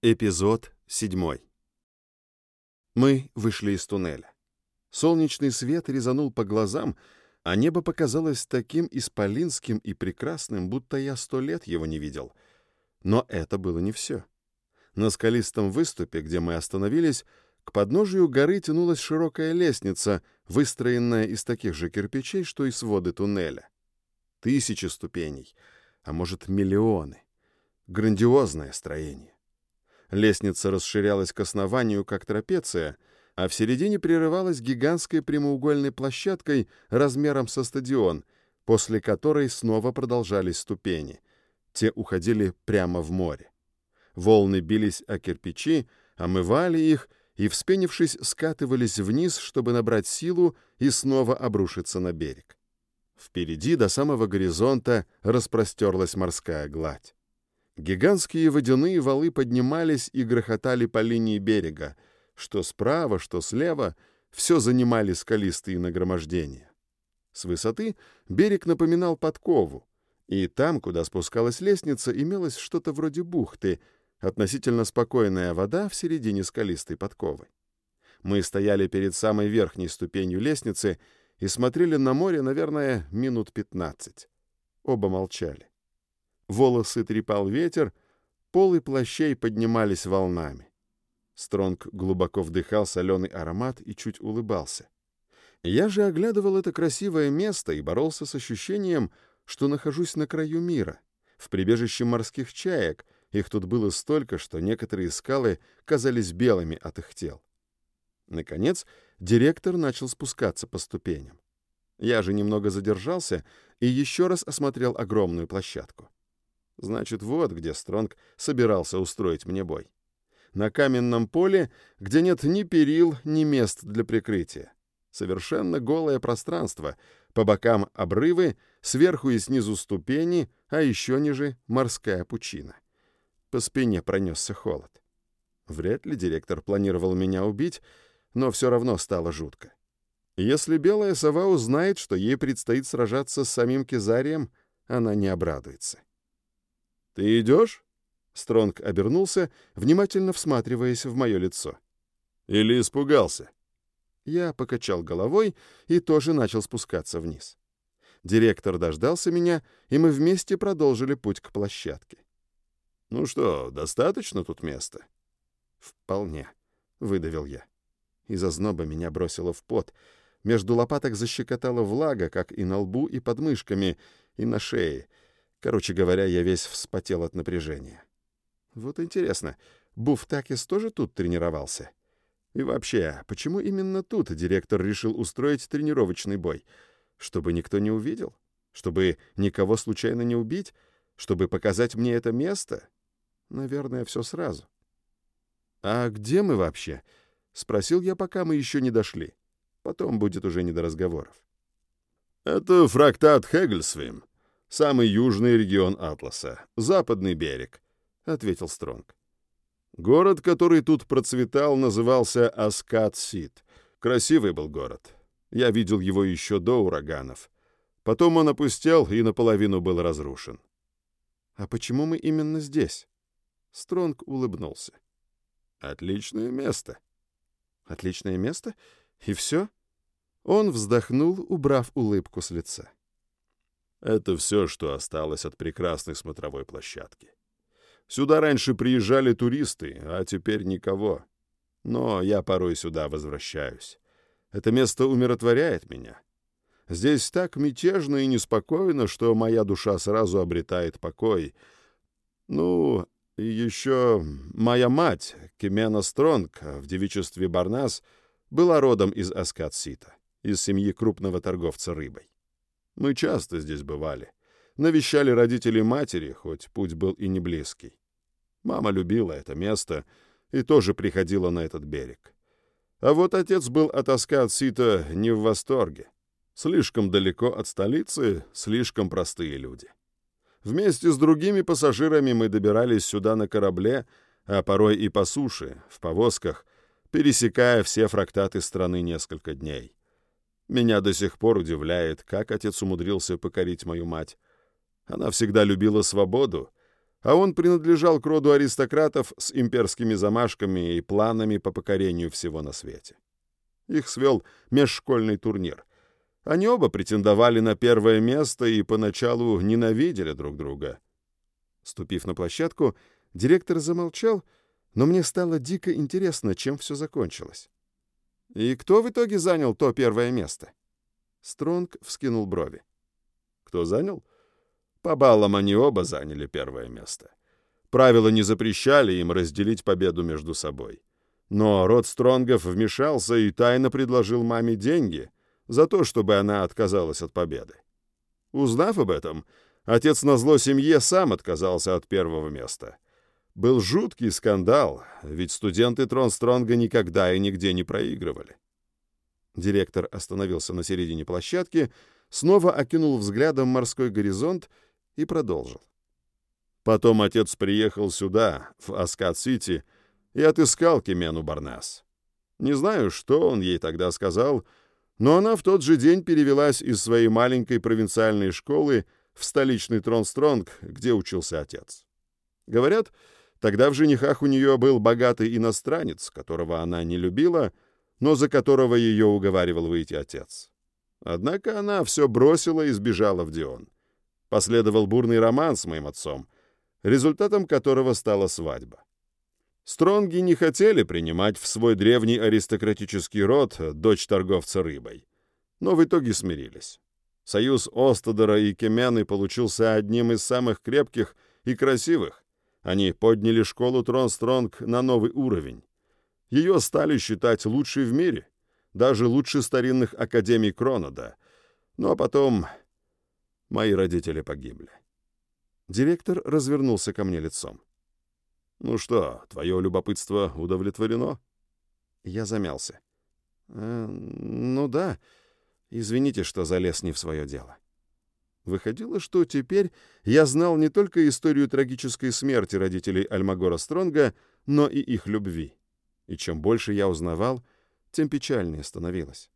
Эпизод 7. Мы вышли из туннеля. Солнечный свет резанул по глазам, а небо показалось таким исполинским и прекрасным, будто я сто лет его не видел. Но это было не все. На скалистом выступе, где мы остановились, к подножию горы тянулась широкая лестница, выстроенная из таких же кирпичей, что и своды туннеля. Тысячи ступеней, а может миллионы. Грандиозное строение. Лестница расширялась к основанию, как трапеция, а в середине прерывалась гигантской прямоугольной площадкой размером со стадион, после которой снова продолжались ступени. Те уходили прямо в море. Волны бились о кирпичи, омывали их и, вспенившись, скатывались вниз, чтобы набрать силу и снова обрушиться на берег. Впереди до самого горизонта распростерлась морская гладь. Гигантские водяные валы поднимались и грохотали по линии берега, что справа, что слева, все занимали скалистые нагромождения. С высоты берег напоминал подкову, и там, куда спускалась лестница, имелось что-то вроде бухты, относительно спокойная вода в середине скалистой подковы. Мы стояли перед самой верхней ступенью лестницы и смотрели на море, наверное, минут пятнадцать. Оба молчали. Волосы трепал ветер, полы плащей поднимались волнами. Стронг глубоко вдыхал соленый аромат и чуть улыбался. Я же оглядывал это красивое место и боролся с ощущением, что нахожусь на краю мира, в прибежище морских чаек, их тут было столько, что некоторые скалы казались белыми от их тел. Наконец, директор начал спускаться по ступеням. Я же немного задержался и еще раз осмотрел огромную площадку. Значит, вот где Стронг собирался устроить мне бой. На каменном поле, где нет ни перил, ни мест для прикрытия. Совершенно голое пространство, по бокам обрывы, сверху и снизу ступени, а еще ниже морская пучина. По спине пронесся холод. Вряд ли директор планировал меня убить, но все равно стало жутко. Если белая сова узнает, что ей предстоит сражаться с самим Кизарием, она не обрадуется. «Ты идешь?» Стронг обернулся, внимательно всматриваясь в мое лицо. «Или испугался?» Я покачал головой и тоже начал спускаться вниз. Директор дождался меня, и мы вместе продолжили путь к площадке. «Ну что, достаточно тут места?» «Вполне», — выдавил я. Из озноба меня бросило в пот. Между лопаток защекотала влага, как и на лбу, и под мышками, и на шее — Короче говоря, я весь вспотел от напряжения. Вот интересно, Буфтакис тоже тут тренировался? И вообще, почему именно тут директор решил устроить тренировочный бой? Чтобы никто не увидел? Чтобы никого случайно не убить? Чтобы показать мне это место? Наверное, все сразу. «А где мы вообще?» — спросил я, пока мы еще не дошли. Потом будет уже не до разговоров. «Это фрактат Хегельсвим», самый южный регион Атласа, западный берег», — ответил Стронг. Город, который тут процветал, назывался Аскат-Сит. Красивый был город. Я видел его еще до ураганов. Потом он опустел и наполовину был разрушен. «А почему мы именно здесь?» Стронг улыбнулся. «Отличное место». «Отличное место? И все?» Он вздохнул, убрав улыбку с лица. Это все, что осталось от прекрасной смотровой площадки. Сюда раньше приезжали туристы, а теперь никого. Но я порой сюда возвращаюсь. Это место умиротворяет меня. Здесь так мятежно и неспокойно, что моя душа сразу обретает покой. Ну, и еще моя мать, Кемена Стронг, в девичестве Барнас, была родом из Аскат-Сита, из семьи крупного торговца рыбой. Мы часто здесь бывали. Навещали родителей матери, хоть путь был и не близкий. Мама любила это место и тоже приходила на этот берег. А вот отец был от Аскат-Сита не в восторге. Слишком далеко от столицы, слишком простые люди. Вместе с другими пассажирами мы добирались сюда на корабле, а порой и по суше, в повозках, пересекая все фрактаты страны несколько дней. Меня до сих пор удивляет, как отец умудрился покорить мою мать. Она всегда любила свободу, а он принадлежал к роду аристократов с имперскими замашками и планами по покорению всего на свете. Их свел межшкольный турнир. Они оба претендовали на первое место и поначалу ненавидели друг друга. Ступив на площадку, директор замолчал, но мне стало дико интересно, чем все закончилось. «И кто в итоге занял то первое место?» Стронг вскинул брови. «Кто занял?» По баллам они оба заняли первое место. Правила не запрещали им разделить победу между собой. Но род Стронгов вмешался и тайно предложил маме деньги за то, чтобы она отказалась от победы. Узнав об этом, отец назло семье сам отказался от первого места. Был жуткий скандал, ведь студенты Тронстронга никогда и нигде не проигрывали. Директор остановился на середине площадки, снова окинул взглядом морской горизонт и продолжил. Потом отец приехал сюда, в Аскат-Сити, и отыскал Кемену Барнес. Не знаю, что он ей тогда сказал, но она в тот же день перевелась из своей маленькой провинциальной школы в столичный Тронстронг, где учился отец. Говорят, тогда в женихах у нее был богатый иностранец, которого она не любила, но за которого ее уговаривал выйти отец. Однако она все бросила и сбежала в Дион. Последовал бурный роман с моим отцом, результатом которого стала свадьба. Стронги не хотели принимать в свой древний аристократический род дочь торговца рыбой, но в итоге смирились. Союз Остадора и Кемены получился одним из самых крепких и красивых. Они подняли школу Тронстронг на новый уровень. Ее стали считать лучшей в мире, даже лучше старинных академий Кронода. Ну а потом Мои родители погибли. Директор развернулся ко мне лицом. «Ну что, твое любопытство удовлетворено?» Я замялся. «Э, «Ну да. Извините, что залез не в свое дело». Выходило, что теперь я знал не только историю трагической смерти родителей Альмагора Стронга, но и их любви. И чем больше я узнавал, тем печальнее становилось.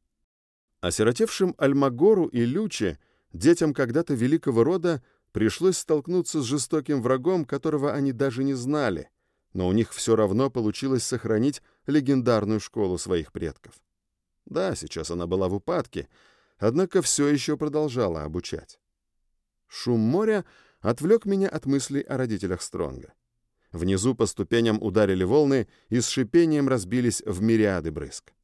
Осиротевшим Альмагору и Люче — Детям когда-то великого рода пришлось столкнуться с жестоким врагом, которого они даже не знали, но у них все равно получилось сохранить легендарную школу своих предков. Да, сейчас она была в упадке, однако все еще продолжала обучать. Шум моря отвлек меня от мыслей о родителях Стронга. Внизу по ступеням ударили волны и с шипением разбились в мириады брызг.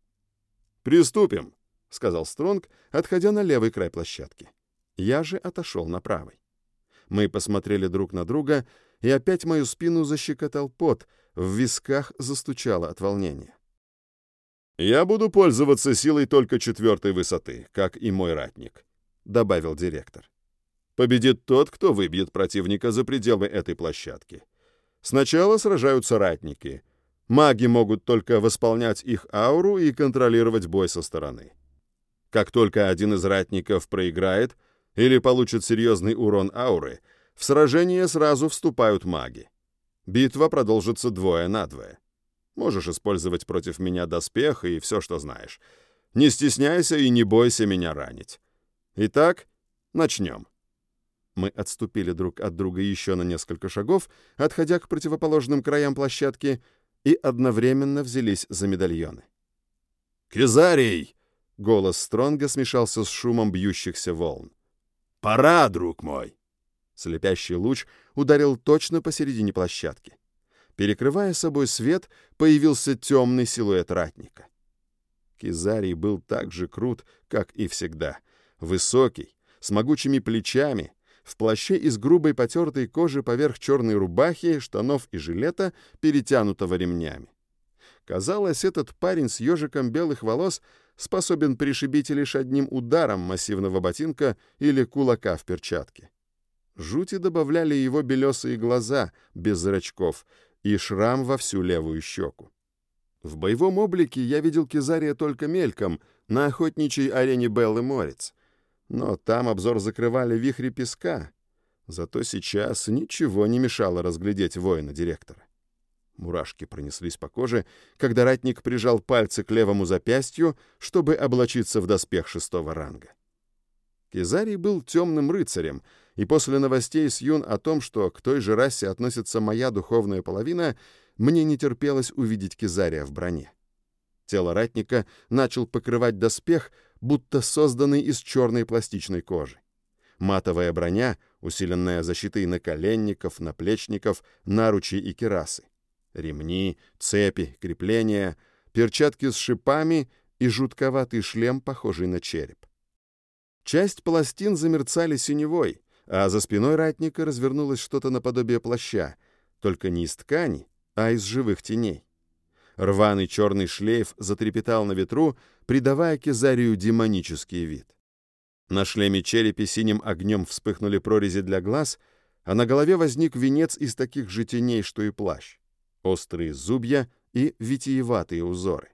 «Приступим», — сказал Стронг, отходя на левый край площадки. Я же отошел на правый. Мы посмотрели друг на друга, и опять мою спину защекотал пот, в висках застучало от волнения. «Я буду пользоваться силой только четвертой высоты, как и мой ратник», — добавил директор. «Победит тот, кто выбьет противника за пределы этой площадки. Сначала сражаются ратники. Маги могут только восполнять их ауру и контролировать бой со стороны. Как только один из ратников проиграет — или получат серьезный урон ауры, в сражение сразу вступают маги. Битва продолжится двое на двое. Можешь использовать против меня доспех и все, что знаешь. Не стесняйся и не бойся меня ранить. Итак, начнем. Мы отступили друг от друга еще на несколько шагов, отходя к противоположным краям площадки, и одновременно взялись за медальоны. «Кезарий!» — голос Стронга смешался с шумом бьющихся волн. «Пора, друг мой!» Слепящий луч ударил точно посередине площадки. Перекрывая собой свет, появился темный силуэт ратника. Кизарий был так же крут, как и всегда. Высокий, с могучими плечами, в плаще из грубой потертой кожи поверх черной рубахи, штанов и жилета, перетянутого ремнями. Казалось, этот парень с ежиком белых волос способен пришибить лишь одним ударом массивного ботинка или кулака в перчатке. Жути добавляли его белесые глаза, без зрачков, и шрам во всю левую щеку. В боевом облике я видел Кизария только мельком, на охотничьей арене Беллы Морец. Но там обзор закрывали вихри песка. Зато сейчас ничего не мешало разглядеть воина-директора. Мурашки пронеслись по коже, когда ратник прижал пальцы к левому запястью, чтобы облачиться в доспех шестого ранга. Кизарий был темным рыцарем, и после новостей с Юн о том, что к той же расе относится моя духовная половина, мне не терпелось увидеть Кизария в броне. Тело ратника начал покрывать доспех, будто созданный из черной пластичной кожи. Матовая броня, усиленная защитой наколенников, наплечников, наручей и керасы. Ремни, цепи, крепления, перчатки с шипами и жутковатый шлем, похожий на череп. Часть пластин замерцали синевой, а за спиной ратника развернулось что-то наподобие плаща, только не из ткани, а из живых теней. Рваный черный шлейф затрепетал на ветру, придавая Кезарию демонический вид. На шлеме черепи синим огнем вспыхнули прорези для глаз, а на голове возник венец из таких же теней, что и плащ. Острые зубья и витиеватые узоры.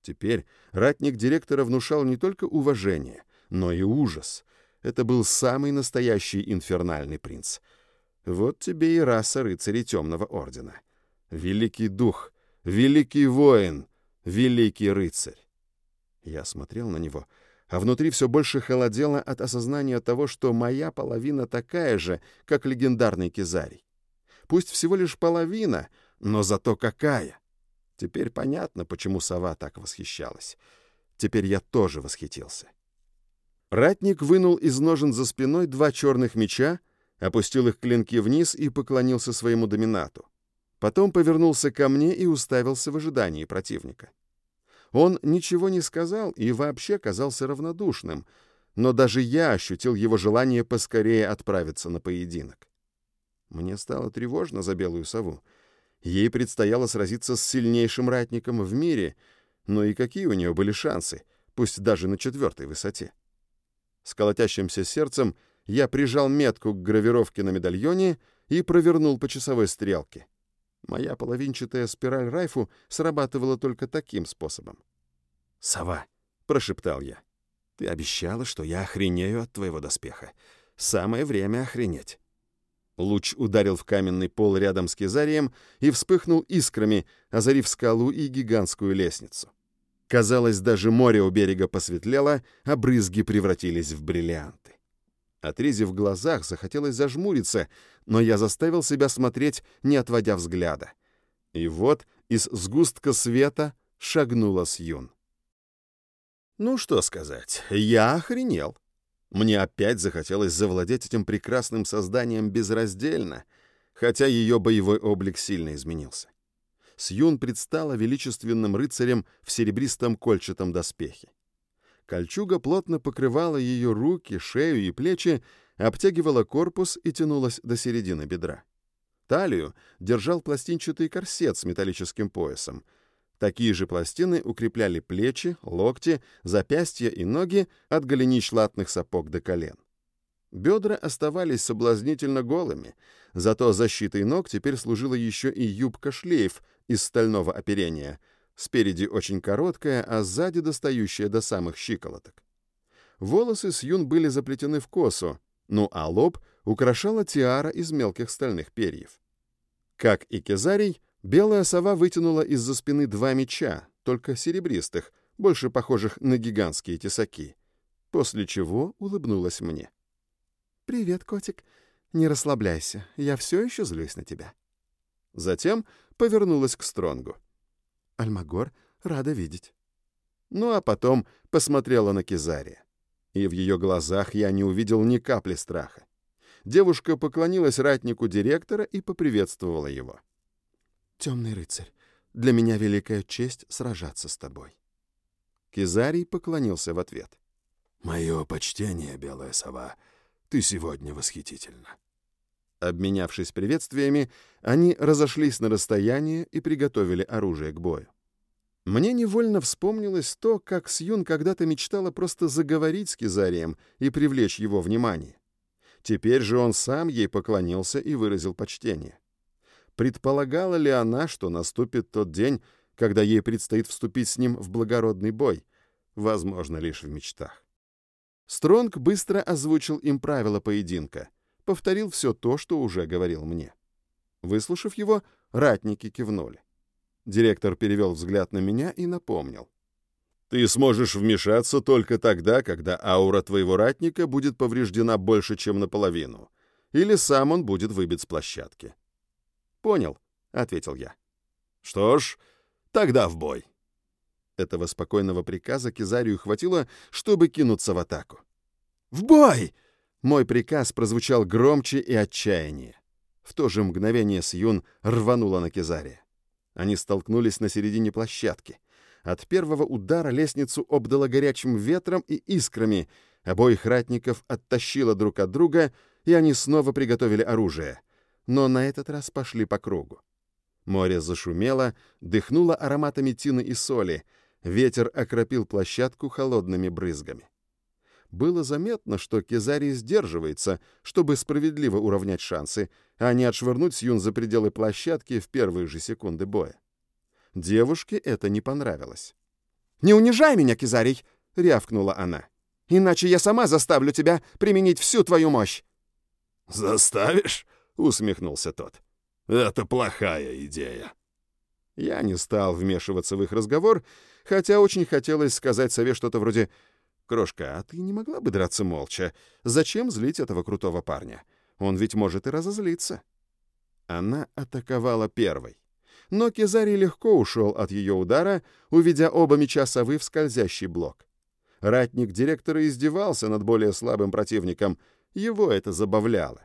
Теперь ратник директора внушал не только уважение, но и ужас. Это был самый настоящий инфернальный принц. Вот тебе и раса рыцарей Темного Ордена. Великий дух, великий воин, великий рыцарь. Я смотрел на него, а внутри все больше холодело от осознания того, что моя половина такая же, как легендарный Кизарий. Пусть всего лишь половина, но зато какая! Теперь понятно, почему сова так восхищалась. Теперь я тоже восхитился. Ратник вынул из ножен за спиной два черных меча, опустил их клинки вниз и поклонился своему доминату. Потом повернулся ко мне и уставился в ожидании противника. Он ничего не сказал и вообще казался равнодушным, но даже я ощутил его желание поскорее отправиться на поединок. Мне стало тревожно за белую сову. Ей предстояло сразиться с сильнейшим ратником в мире, но и какие у нее были шансы, пусть даже на четвертой высоте. С колотящимся сердцем я прижал метку к гравировке на медальоне и провернул по часовой стрелке. Моя половинчатая спираль Райфу срабатывала только таким способом. «Сова», — прошептал я, — «ты обещала, что я охренею от твоего доспеха. Самое время охренеть». Луч ударил в каменный пол рядом с Кизарием и вспыхнул искрами, озарив скалу и гигантскую лестницу. Казалось, даже море у берега посветлело, а брызги превратились в бриллианты. Отрезив в глазах, захотелось зажмуриться, но я заставил себя смотреть, не отводя взгляда. И вот из сгустка света шагнула Сьюн. Ну что сказать, я охренел. Мне опять захотелось завладеть этим прекрасным созданием безраздельно, хотя ее боевой облик сильно изменился. Сьюн предстала величественным рыцарем в серебристом кольчатом доспехе. Кольчуга плотно покрывала ее руки, шею и плечи, обтягивала корпус и тянулась до середины бедра. Талию держал пластинчатый корсет с металлическим поясом. Такие же пластины укрепляли плечи, локти, запястья и ноги от голенищ латных сапог до колен. Бедра оставались соблазнительно голыми, зато защитой ног теперь служила еще и юбка-шлейф из стального оперения — Спереди очень короткая, а сзади достающая до самых щиколоток. Волосы Сьюн были заплетены в косу, ну а лоб украшала тиара из мелких стальных перьев. Как и Кезарий, белая сова вытянула из-за спины два меча, только серебристых, больше похожих на гигантские тесаки, после чего улыбнулась мне. «Привет, котик. Не расслабляйся, я все еще злюсь на тебя». Затем повернулась к Стронгу. Альмагор, рада видеть». Ну а потом посмотрела на Кизария. И в ее глазах я не увидел ни капли страха. Девушка поклонилась ратнику директора и поприветствовала его. «Темный рыцарь, для меня великая честь сражаться с тобой». Кизарий поклонился в ответ. «Мое почтение, белая сова, ты сегодня восхитительна». Обменявшись приветствиями, они разошлись на расстояние и приготовили оружие к бою. Мне невольно вспомнилось то, как Сьюн когда-то мечтала просто заговорить с Кизарием и привлечь его внимание. Теперь же он сам ей поклонился и выразил почтение. Предполагала ли она, что наступит тот день, когда ей предстоит вступить с ним в благородный бой? Возможно, лишь в мечтах. Стронг быстро озвучил им правила поединка — повторил все то, что уже говорил мне. Выслушав его, ратники кивнули. Директор перевел взгляд на меня и напомнил. Ты сможешь вмешаться только тогда, когда аура твоего ратника будет повреждена больше, чем наполовину, или сам он будет выбит с площадки. «Понял», — ответил я. «Что ж, тогда в бой». Этого спокойного приказа Кизарию хватило, чтобы кинуться в атаку. «В бой!» Мой приказ прозвучал громче и отчаяннее. В то же мгновение Сьюн рванула на Кизария. Они столкнулись на середине площадки. От первого удара лестницу обдало горячим ветром и искрами. Обоих ратников оттащило друг от друга, и они снова приготовили оружие. Но на этот раз пошли по кругу. Море зашумело, дыхнуло ароматами тины и соли. Ветер окропил площадку холодными брызгами. Было заметно, что Кезарий сдерживается, чтобы справедливо уравнять шансы, а не отшвырнуть Сьюн за пределы площадки в первые же секунды боя. Девушке это не понравилось. «Не унижай меня, Кизарий!» — рявкнула она. «Иначе я сама заставлю тебя применить всю твою мощь!» «Заставишь?» — усмехнулся тот. «Это плохая идея». Я не стал вмешиваться в их разговор, хотя очень хотелось сказать сове что-то вроде «Крошка, а ты не могла бы драться молча? Зачем злить этого крутого парня? Он ведь может и разозлиться». Она атаковала первой но Кезарий легко ушел от ее удара, уведя оба меча совы в скользящий блок. Ратник директора издевался над более слабым противником, его это забавляло.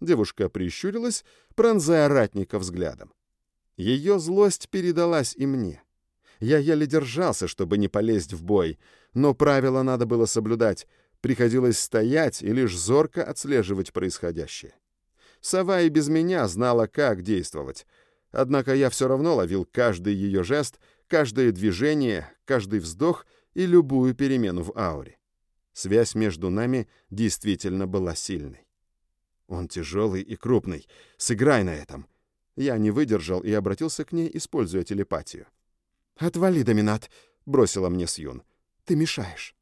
Девушка прищурилась, пронзая ратника взглядом. Ее злость передалась и мне. Я еле держался, чтобы не полезть в бой, но правила надо было соблюдать, приходилось стоять и лишь зорко отслеживать происходящее. Сова и без меня знала, как действовать — Однако я все равно ловил каждый ее жест, каждое движение, каждый вздох и любую перемену в ауре. Связь между нами действительно была сильной. Он тяжелый и крупный. Сыграй на этом. Я не выдержал и обратился к ней, используя телепатию. «Отвали, доминат!» — бросила мне Сьюн. «Ты мешаешь».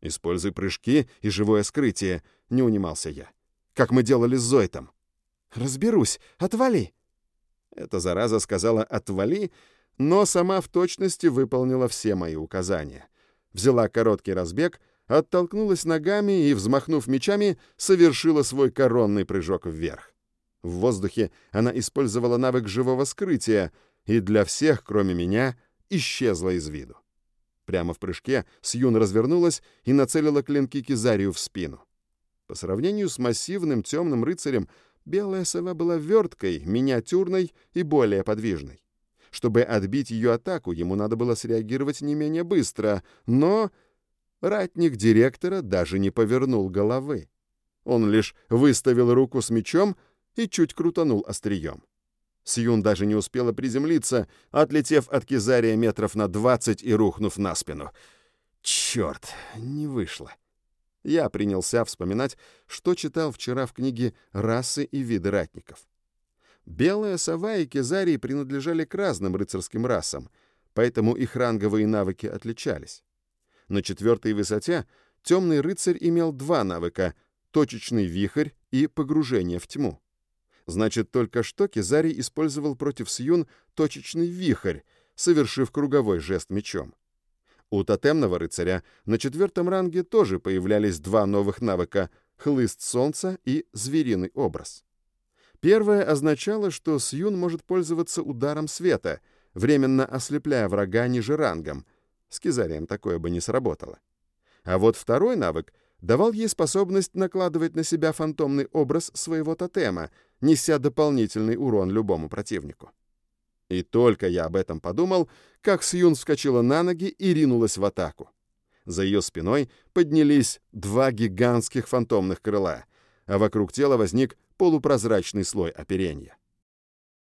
«Используй прыжки и живое скрытие», — не унимался я. «Как мы делали с Зойтом». «Разберусь. Отвали!» Эта зараза сказала «отвали», но сама в точности выполнила все мои указания. Взяла короткий разбег, оттолкнулась ногами и, взмахнув мечами, совершила свой коронный прыжок вверх. В воздухе она использовала навык живого скрытия и для всех, кроме меня, исчезла из виду. Прямо в прыжке Сьюн развернулась и нацелила клинки Кизарию в спину. По сравнению с массивным темным рыцарем, Белая сова была верткой, миниатюрной и более подвижной. Чтобы отбить ее атаку, ему надо было среагировать не менее быстро, но ратник директора даже не повернул головы. Он лишь выставил руку с мечом и чуть крутанул острием. Сьюн даже не успела приземлиться, отлетев от Кизария метров на двадцать и рухнув на спину. Черт, не вышло. Я принялся вспоминать, что читал вчера в книге «Расы и виды ратников». Белая сова и кизарий принадлежали к разным рыцарским расам, поэтому их ранговые навыки отличались. На четвертой высоте темный рыцарь имел два навыка — точечный вихрь и погружение в тьму. Значит, только что Кизарий использовал против Сьюн точечный вихрь, совершив круговой жест мечом. У тотемного рыцаря на четвертом ранге тоже появлялись два новых навыка — хлыст солнца и звериный образ. Первое означало, что Сьюн может пользоваться ударом света, временно ослепляя врага ниже рангом. С Кизарием такое бы не сработало. А вот второй навык давал ей способность накладывать на себя фантомный образ своего тотема, неся дополнительный урон любому противнику. И только я об этом подумал, как Сьюн вскочила на ноги и ринулась в атаку. За ее спиной поднялись два гигантских фантомных крыла, а вокруг тела возник полупрозрачный слой оперения.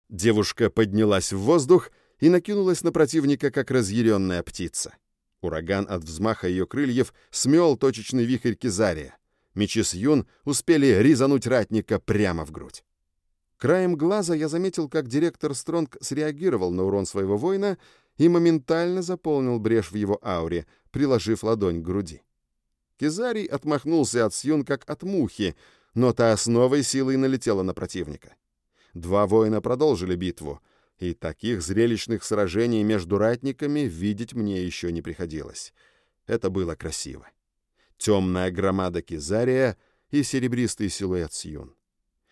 Девушка поднялась в воздух и накинулась на противника, как разъяренная птица. Ураган от взмаха ее крыльев смел точечный вихрь Кизария. Мечи Сьюн успели резануть ратника прямо в грудь. Краем глаза я заметил, как директор Стронг среагировал на урон своего воина и моментально заполнил брешь в его ауре, приложив ладонь к груди. Кизарий отмахнулся от Сьюн как от мухи, но та с новой силой налетела на противника. Два воина продолжили битву. И таких зрелищных сражений между ратниками видеть мне еще не приходилось. Это было красиво. Темная громада Кизария и серебристый силуэт Сьюн.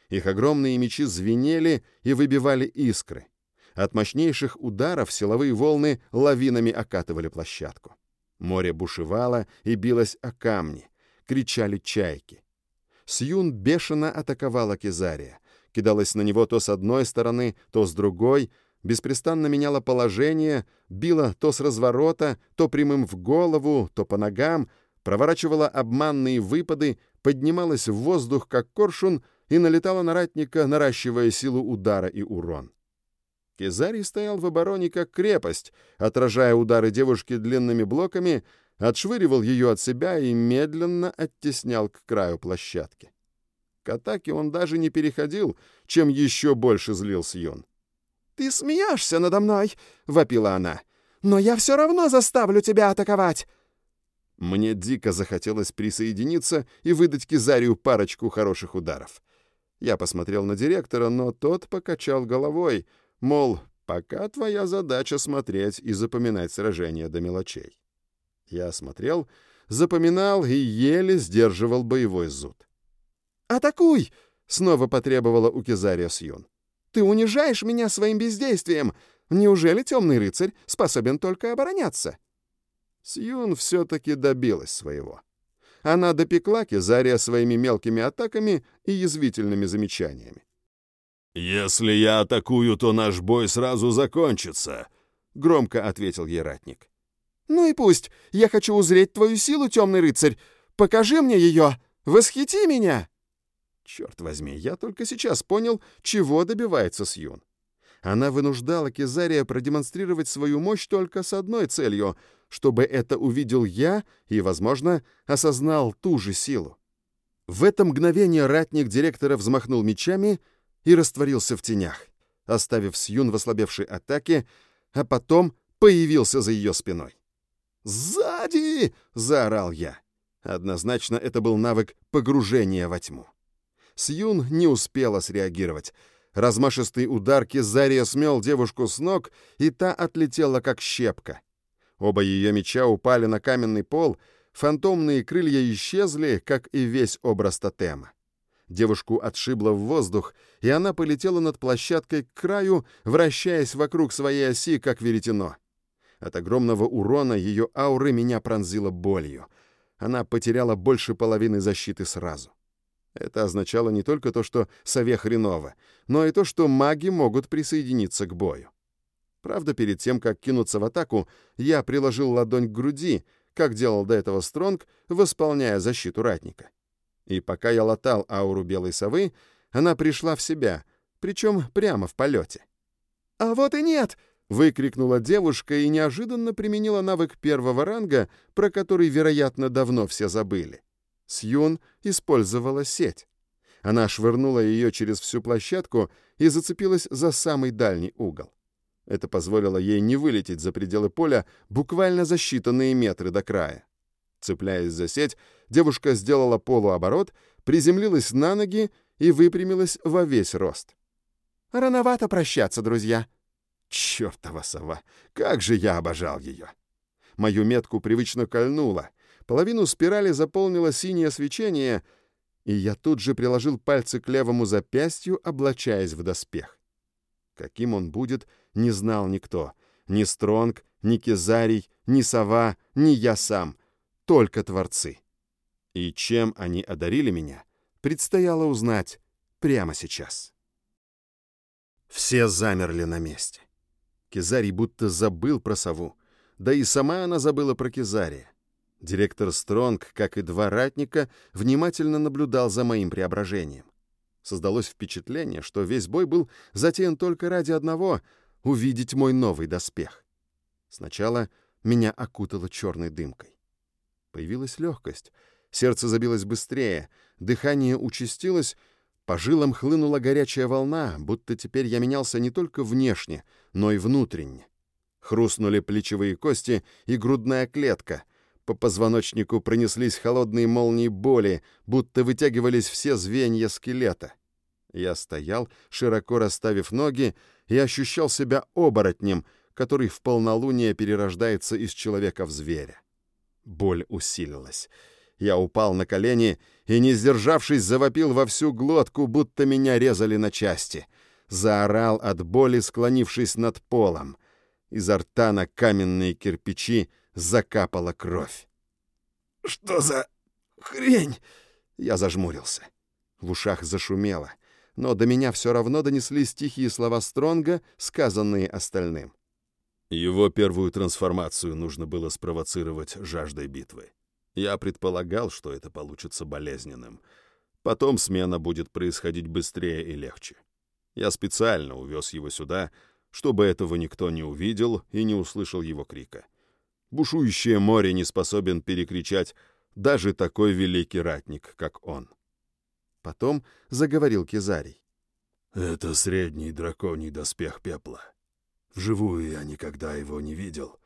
Их огромные мечи звенели и выбивали искры. От мощнейших ударов силовые волны лавинами окатывали площадку. Море бушевало и билось о камни. Кричали чайки. Сьюн бешено атаковала Кизария. Кидалась на него то с одной стороны, то с другой, беспрестанно меняла положение, била то с разворота, то прямым в голову, то по ногам, проворачивала обманные выпады, поднималась в воздух, как коршун, и налетала на ратника, наращивая силу удара и урон. Кизарий стоял в обороне как крепость, отражая удары девушки длинными блоками, отшвыривал ее от себя и медленно оттеснял к краю площадки. К атаке он даже не переходил, чем еще больше злился Юн. «Ты смеешься надо мной!» — вопила она. «Но я все равно заставлю тебя атаковать!» Мне дико захотелось присоединиться и выдать Кизарию парочку хороших ударов. Я посмотрел на директора, но тот покачал головой — Мол, пока твоя задача смотреть и запоминать сражения до мелочей. Я смотрел, запоминал и еле сдерживал боевой зуд. «Атакуй!» — снова потребовала у Кизария Сьюн. «Ты унижаешь меня своим бездействием! Неужели темный рыцарь способен только обороняться?» Сьюн все-таки добилась своего. Она допекла Кизария своими мелкими атаками и язвительными замечаниями. «Если я атакую, то наш бой сразу закончится», — громко ответил ей ратник. «Ну и пусть. Я хочу узреть твою силу, темный рыцарь. Покажи мне ее. Восхити меня!» Черт возьми, я только сейчас понял, чего добивается Сьюн. Она вынуждала Кизария продемонстрировать свою мощь только с одной целью, чтобы это увидел я и, возможно, осознал ту же силу. В это мгновение ратник директора взмахнул мечами — и растворился в тенях, оставив Сьюн в ослабевшей атаке, а потом появился за ее спиной. «Сзади!» — заорал я. Однозначно это был навык погружения во тьму. Сьюн не успела среагировать. Размашистый удар Кизария смел девушку с ног, и та отлетела как щепка. Оба ее меча упали на каменный пол, фантомные крылья исчезли, как и весь образ тотема. Девушку отшибло в воздух, и она полетела над площадкой к краю, вращаясь вокруг своей оси, как веретено. От огромного урона ее ауры меня пронзила болью. Она потеряла больше половины защиты сразу. Это означало не только то, что сове хреново, но и то, что маги могут присоединиться к бою. Правда, перед тем, как кинуться в атаку, я приложил ладонь к груди, как делал до этого Стронг, восполняя защиту ратника. И пока я латал ауру белой совы, она пришла в себя, причем прямо в полете. «А вот и нет!» — выкрикнула девушка и неожиданно применила навык первого ранга, про который, вероятно, давно все забыли. Сьюн использовала сеть. Она швырнула ее через всю площадку и зацепилась за самый дальний угол. Это позволило ей не вылететь за пределы поля буквально за считанные метры до края. Цепляясь за сеть, девушка сделала полуоборот, приземлилась на ноги и выпрямилась во весь рост. «Рановато прощаться, друзья». Чёртова сова! Как же я обожал ее! Мою метку привычно кольнуло. Половину спирали заполнило синее свечение, и я тут же приложил пальцы к левому запястью, облачаясь в доспех. Каким он будет, не знал никто. Ни Стронг, ни Кизарий, ни Сова, ни я сам — только творцы. И чем они одарили меня, предстояло узнать прямо сейчас. Все замерли на месте. Кизарий будто забыл про сову, да и сама она забыла про Кизария. Директор Стронг, как и два ратника, внимательно наблюдал за моим преображением. Создалось впечатление, что весь бой был затеян только ради одного — увидеть мой новый доспех. Сначала меня окутало черной дымкой. Появилась легкость. Сердце забилось быстрее, дыхание участилось, по жилам хлынула горячая волна, будто теперь я менялся не только внешне, но и внутренне. Хрустнули плечевые кости и грудная клетка. По позвоночнику пронеслись холодные молнии боли, будто вытягивались все звенья скелета. Я стоял, широко расставив ноги, и ощущал себя оборотнем, который в полнолуние перерождается из человека в зверя. Боль усилилась. Я упал на колени и, не сдержавшись, завопил во всю глотку, будто меня резали на части. Заорал от боли, склонившись над полом. Изо рта на каменные кирпичи закапала кровь. «Что за хрень?» Я зажмурился. В ушах зашумело, но до меня все равно донеслись тихие слова Стронга, сказанные остальным. Его первую трансформацию нужно было спровоцировать жаждой битвы. Я предполагал, что это получится болезненным. Потом смена будет происходить быстрее и легче. Я специально увез его сюда, чтобы этого никто не увидел и не услышал его крика. Бушующее море не способен перекричать даже такой великий ратник, как он. Потом заговорил Кизарий. «Это средний драконий доспех пепла. Вживую я никогда его не видел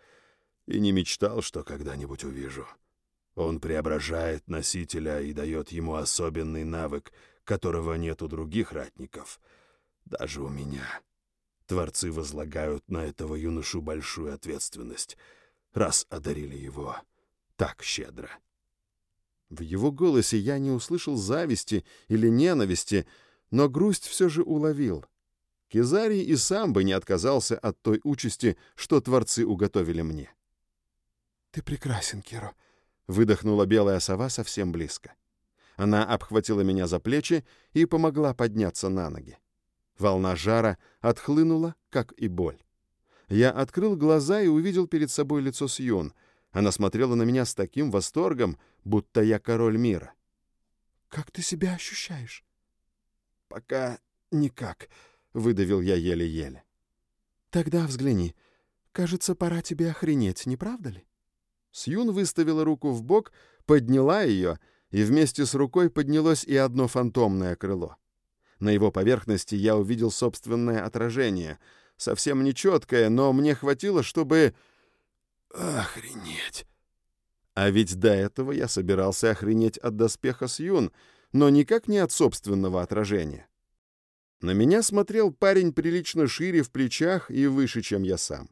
и не мечтал, что когда-нибудь увижу. Он преображает носителя и дает ему особенный навык, которого нет у других ратников, даже у меня. Творцы возлагают на этого юношу большую ответственность, раз одарили его так щедро. В его голосе я не услышал зависти или ненависти, но грусть все же уловил. Кизарий и сам бы не отказался от той участи, что творцы уготовили мне. «Ты прекрасен, Киро», — выдохнула белая сова совсем близко. Она обхватила меня за плечи и помогла подняться на ноги. Волна жара отхлынула, как и боль. Я открыл глаза и увидел перед собой лицо Сьюн. Она смотрела на меня с таким восторгом, будто я король мира. «Как ты себя ощущаешь?» «Пока никак», — выдавил я еле-еле. «Тогда взгляни. Кажется, пора тебе охренеть, не правда ли?» Сьюн выставила руку в бок, подняла ее, и вместе с рукой поднялось и одно фантомное крыло. На его поверхности я увидел собственное отражение, совсем нечеткое, но мне хватило, чтобы... Охренеть! А ведь до этого я собирался охренеть от доспеха Сьюн, но никак не от собственного отражения. На меня смотрел парень прилично шире в плечах и выше, чем я сам.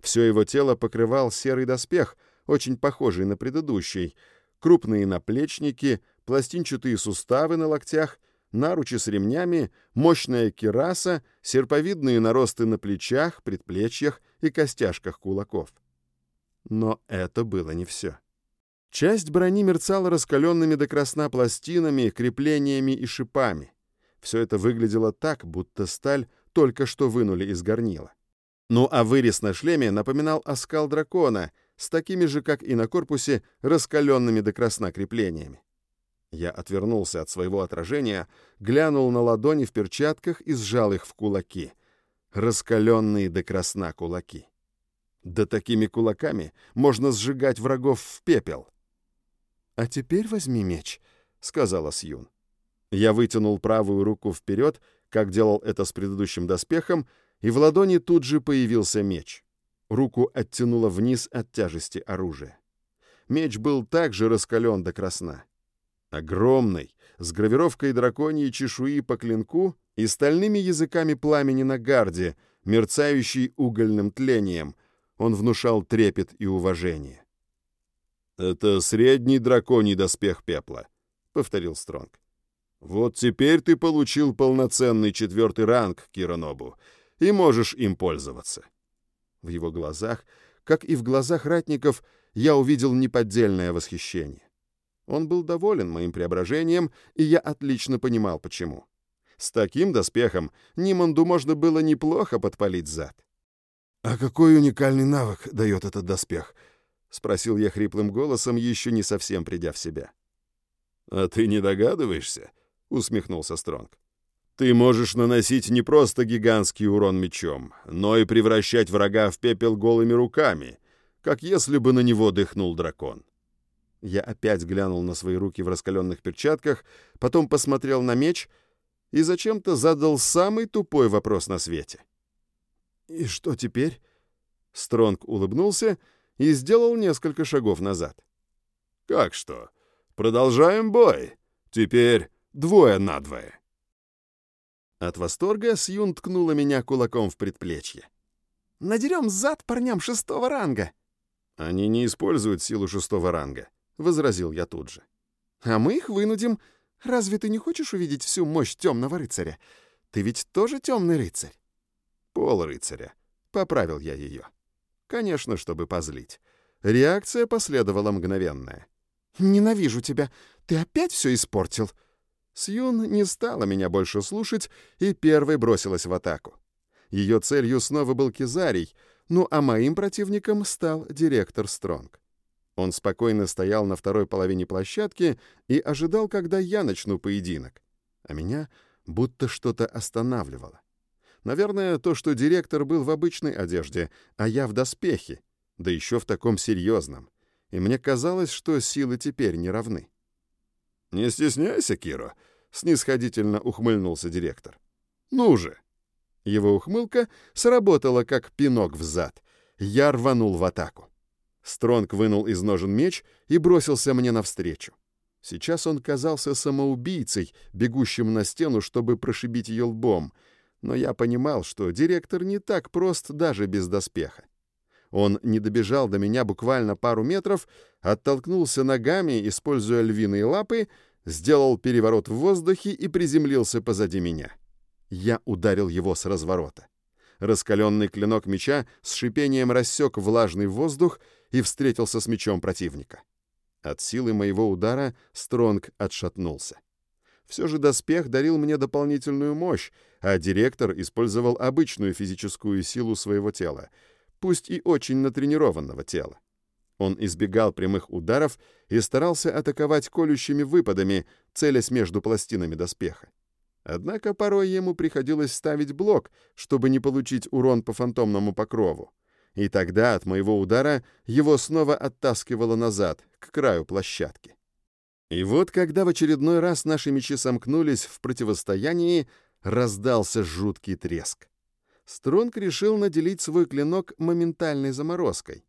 Все его тело покрывал серый доспех, очень похожий на предыдущий. Крупные наплечники, пластинчатые суставы на локтях, наручи с ремнями, мощная кираса, серповидные наросты на плечах, предплечьях и костяшках кулаков. Но это было не все. Часть брони мерцала раскаленными до красна пластинами, креплениями и шипами. Все это выглядело так, будто сталь только что вынули из горнила. Ну а вырез на шлеме напоминал оскал дракона с такими же, как и на корпусе, раскаленными до красна креплениями. Я отвернулся от своего отражения, глянул на ладони в перчатках и сжал их в кулаки. Раскаленные до красна кулаки. Да такими кулаками можно сжигать врагов в пепел. «А теперь возьми меч», — сказала Сьюн. Я вытянул правую руку вперед, как делал это с предыдущим доспехом, и в ладони тут же появился меч. Руку оттянуло вниз от тяжести оружия. Меч был также раскален до красна. Огромный, с гравировкой драконьей чешуи по клинку и стальными языками пламени на гарде, мерцающий угольным тлением, он внушал трепет и уважение. «Это средний драконий доспех пепла», — повторил Стронг. Вот теперь ты получил полноценный четвертый ранг, Киранобу, и можешь им пользоваться. В его глазах, как и в глазах ратников, я увидел неподдельное восхищение. Он был доволен моим преображением, и я отлично понимал, почему. С таким доспехом Ниманду можно было неплохо подпалить зад. «А какой уникальный навык дает этот доспех?» — спросил я хриплым голосом, еще не совсем придя в себя. «А ты не догадываешься?» усмехнулся Стронг. Ты можешь наносить не просто гигантский урон мечом, но и превращать врага в пепел голыми руками, как если бы на него дыхнул дракон. Я опять глянул на свои руки в раскаленных перчатках, потом посмотрел на меч и зачем-то задал самый тупой вопрос на свете. «И что теперь?» Стронг улыбнулся и сделал несколько шагов назад. «Как что? Продолжаем бой. Теперь двое на двое. От восторга Сьюн ткнула меня кулаком в предплечье. «Надерем зад парням шестого ранга!» «Они не используют силу шестого ранга», — возразил я тут же. «А мы их вынудим. Разве ты не хочешь увидеть всю мощь темного рыцаря? Ты ведь тоже темный рыцарь?» «Пол рыцаря», — поправил я ее. Конечно, чтобы позлить. Реакция последовала мгновенная. «Ненавижу тебя! Ты опять все испортил!» Сьюн не стала меня больше слушать и первой бросилась в атаку. Ее целью снова был Кизарий, ну а моим противником стал директор Стронг. Он спокойно стоял на второй половине площадки и ожидал, когда я начну поединок. А меня будто что-то останавливало. Наверное, то, что директор был в обычной одежде, а я в доспехе, да еще в таком серьезном. И мне казалось, что силы теперь не равны. «Не стесняйся, Киро», — снисходительно ухмыльнулся директор. «Ну же!» Его ухмылка сработала, как пинок в зад. Я рванул в атаку. Стронг вынул из ножен меч и бросился мне навстречу. Сейчас он казался самоубийцей, бегущим на стену, чтобы прошибить ее лбом, но я понимал, что директор не так прост даже без доспеха. Он не добежал до меня буквально пару метров, оттолкнулся ногами, используя львиные лапы, сделал переворот в воздухе и приземлился позади меня. Я ударил его с разворота. Раскаленный клинок меча с шипением рассек влажный воздух и встретился с мечом противника. От силы моего удара Стронг отшатнулся. Все же доспех дарил мне дополнительную мощь, а директор использовал обычную физическую силу своего тела — пусть и очень натренированного тела. Он избегал прямых ударов и старался атаковать колющими выпадами, целясь между пластинами доспеха. Однако порой ему приходилось ставить блок, чтобы не получить урон по фантомному покрову. И тогда от моего удара его снова оттаскивало назад, к краю площадки. И вот, когда в очередной раз наши мечи сомкнулись в противостоянии, раздался жуткий треск. Стронг решил наделить свой клинок моментальной заморозкой.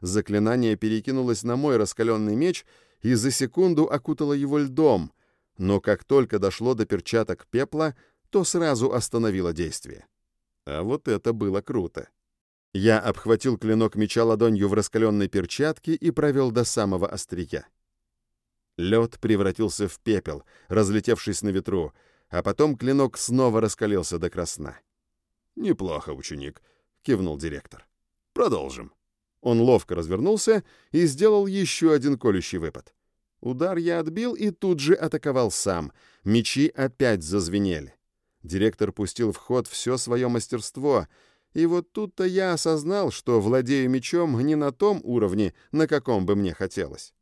Заклинание перекинулось на мой раскаленный меч и за секунду окутало его льдом, но как только дошло до перчаток пепла, то сразу остановило действие. А вот это было круто. Я обхватил клинок меча ладонью в раскаленной перчатке и провел до самого острия. Лед превратился в пепел, разлетевшись на ветру, а потом клинок снова раскалился до красна. «Неплохо, ученик», — кивнул директор. «Продолжим». Он ловко развернулся и сделал еще один колющий выпад. Удар я отбил и тут же атаковал сам. Мечи опять зазвенели. Директор пустил в ход все свое мастерство, и вот тут-то я осознал, что владею мечом не на том уровне, на каком бы мне хотелось.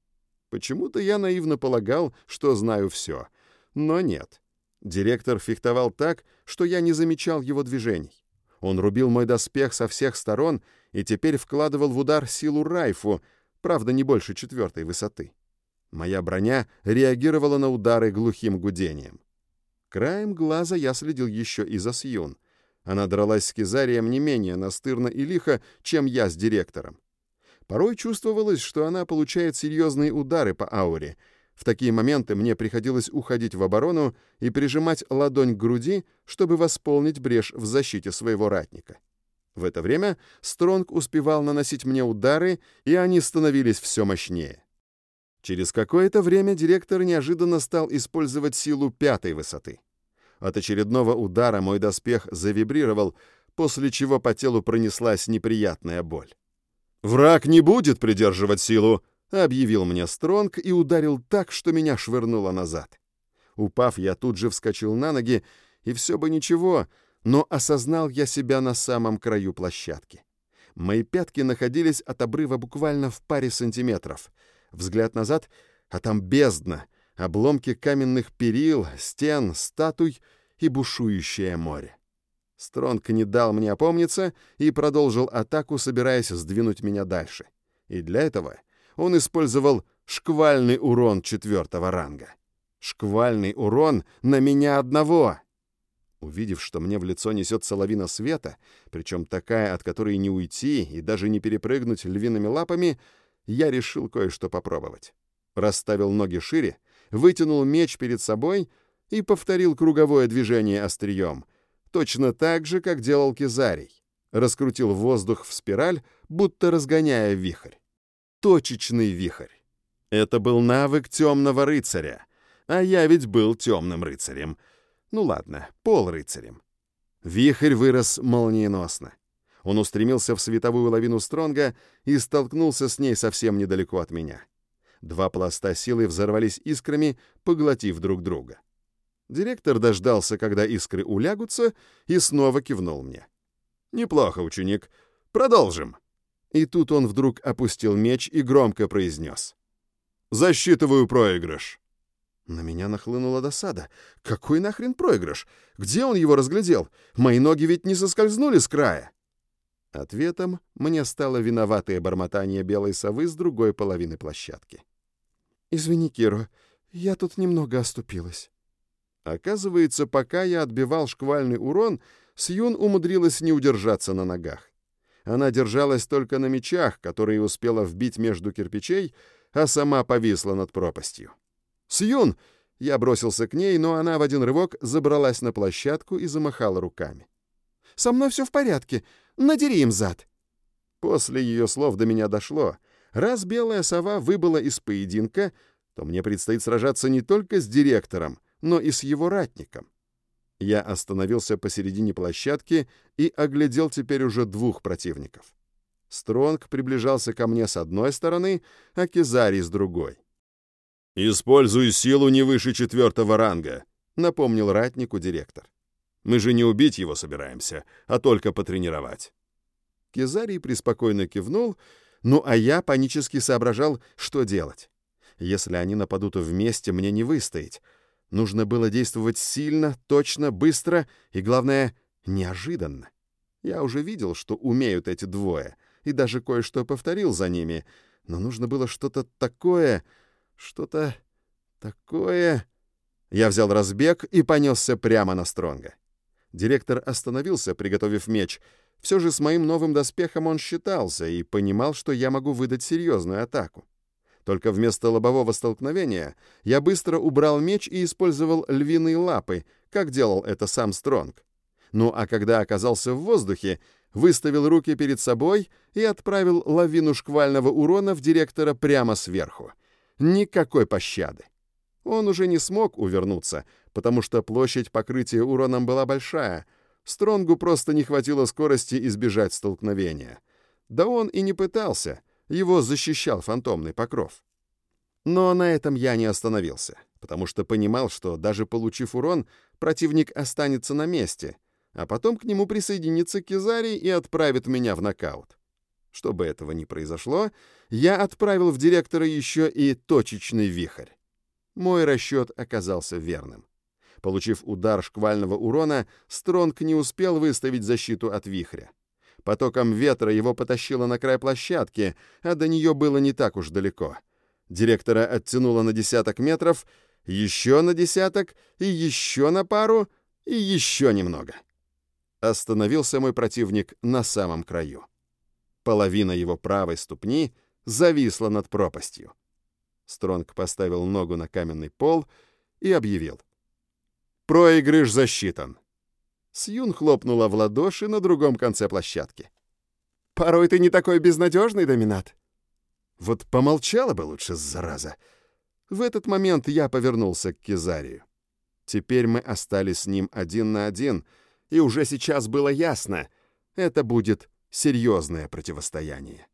Почему-то я наивно полагал, что знаю все. Но нет. Директор фехтовал так, что я не замечал его движений. Он рубил мой доспех со всех сторон и теперь вкладывал в удар силу Райфу, правда, не больше четвертой высоты. Моя броня реагировала на удары глухим гудением. Краем глаза я следил еще и за Сьюн. Она дралась с Кизарием не менее настырно и лихо, чем я с директором. Порой чувствовалось, что она получает серьезные удары по ауре — в такие моменты мне приходилось уходить в оборону и прижимать ладонь к груди, чтобы восполнить брешь в защите своего ратника. В это время Стронг успевал наносить мне удары, и они становились все мощнее. Через какое-то время директор неожиданно стал использовать силу пятой высоты. От очередного удара мой доспех завибрировал, после чего по телу пронеслась неприятная боль. «Враг не будет придерживать силу!» объявил мне Стронг и ударил так, что меня швырнуло назад. Упав, я тут же вскочил на ноги, и все бы ничего, но осознал я себя на самом краю площадки. Мои пятки находились от обрыва буквально в паре сантиметров. Взгляд назад, а там бездна, обломки каменных перил, стен, статуй и бушующее море. Стронг не дал мне опомниться и продолжил атаку, собираясь сдвинуть меня дальше. И для этого он использовал шквальный урон четвертого ранга. Шквальный урон на меня одного. Увидев, что мне в лицо несется лавина света, причем такая, от которой не уйти и даже не перепрыгнуть львиными лапами, я решил кое-что попробовать. Расставил ноги шире, вытянул меч перед собой и повторил круговое движение острием, точно так же, как делал Кизарий. Раскрутил воздух в спираль, будто разгоняя вихрь. Точечный вихрь. Это был навык темного рыцаря, а я ведь был темным рыцарем. Ну ладно, полрыцарем. Вихрь вырос молниеносно. Он устремился в световую лавину Стронга и столкнулся с ней совсем недалеко от меня. Два пласта силы взорвались искрами, поглотив друг друга. Директор дождался, когда искры улягутся, и снова кивнул мне. «Неплохо, ученик. Продолжим». И тут он вдруг опустил меч и громко произнес. «Засчитываю проигрыш». На меня нахлынула досада. Какой нахрен проигрыш? Где он его разглядел? Мои ноги ведь не соскользнули с края. Ответом мне стало виноватое бормотание белой совы с другой половины площадки. «Извини, Киро, я тут немного оступилась». Оказывается, пока я отбивал шквальный урон, Сьюн умудрилась не удержаться на ногах. Она держалась только на мечах, которые успела вбить между кирпичей, а сама повисла над пропастью. «Сьюн!» Я бросился к ней, но она в один рывок забралась на площадку и замахала руками. «Со мной все в порядке. Надери им зад!» После ее слов до меня дошло. Раз белая сова выбыла из поединка, то мне предстоит сражаться не только с директором, но и с его ратником. Я остановился посередине площадки и оглядел теперь уже двух противников. Стронг приближался ко мне с одной стороны, а Кизари с другой. «Используй силу не выше четвертого ранга», — напомнил ратнику директор. «Мы же не убить его собираемся, а только потренировать». Кизарий преспокойно кивнул, ну а я панически соображал, что делать. Если они нападут вместе, мне не выстоять — Нужно было действовать сильно, точно, быстро и, главное, неожиданно. Я уже видел, что умеют эти двое, и даже кое-что повторил за ними, но нужно было что-то такое, что-то такое... Я взял разбег и понесся прямо на Стронга. Директор остановился, приготовив меч. Все же с моим новым доспехом он считался и понимал, что я могу выдать серьезную атаку. Только вместо лобового столкновения я быстро убрал меч и использовал львиные лапы, как делал это сам Стронг. Ну а когда оказался в воздухе, выставил руки перед собой и отправил лавину шквального урона в директора прямо сверху. Никакой пощады. Он уже не смог увернуться, потому что площадь покрытия уроном была большая. Стронгу просто не хватило скорости избежать столкновения. Да он и не пытался — его защищал фантомный покров. Но на этом я не остановился, потому что понимал, что даже получив урон, противник останется на месте, а потом к нему присоединится Кизарий и отправит меня в нокаут. Чтобы этого не произошло, я отправил в директора еще и точечный вихрь. Мой расчет оказался верным. Получив удар шквального урона, Стронг не успел выставить защиту от вихря. Потоком ветра его потащило на край площадки, а до нее было не так уж далеко. Директора оттянуло на десяток метров, еще на десяток, и еще на пару, и еще немного. Остановился мой противник на самом краю. Половина его правой ступни зависла над пропастью. Стронг поставил ногу на каменный пол и объявил. «Проигрыш засчитан. Сьюн хлопнула в ладоши на другом конце площадки. «Порой ты не такой безнадежный, Доминат». «Вот помолчала бы лучше, зараза». В этот момент я повернулся к Кизарию. Теперь мы остались с ним один на один, и уже сейчас было ясно, это будет серьезное противостояние.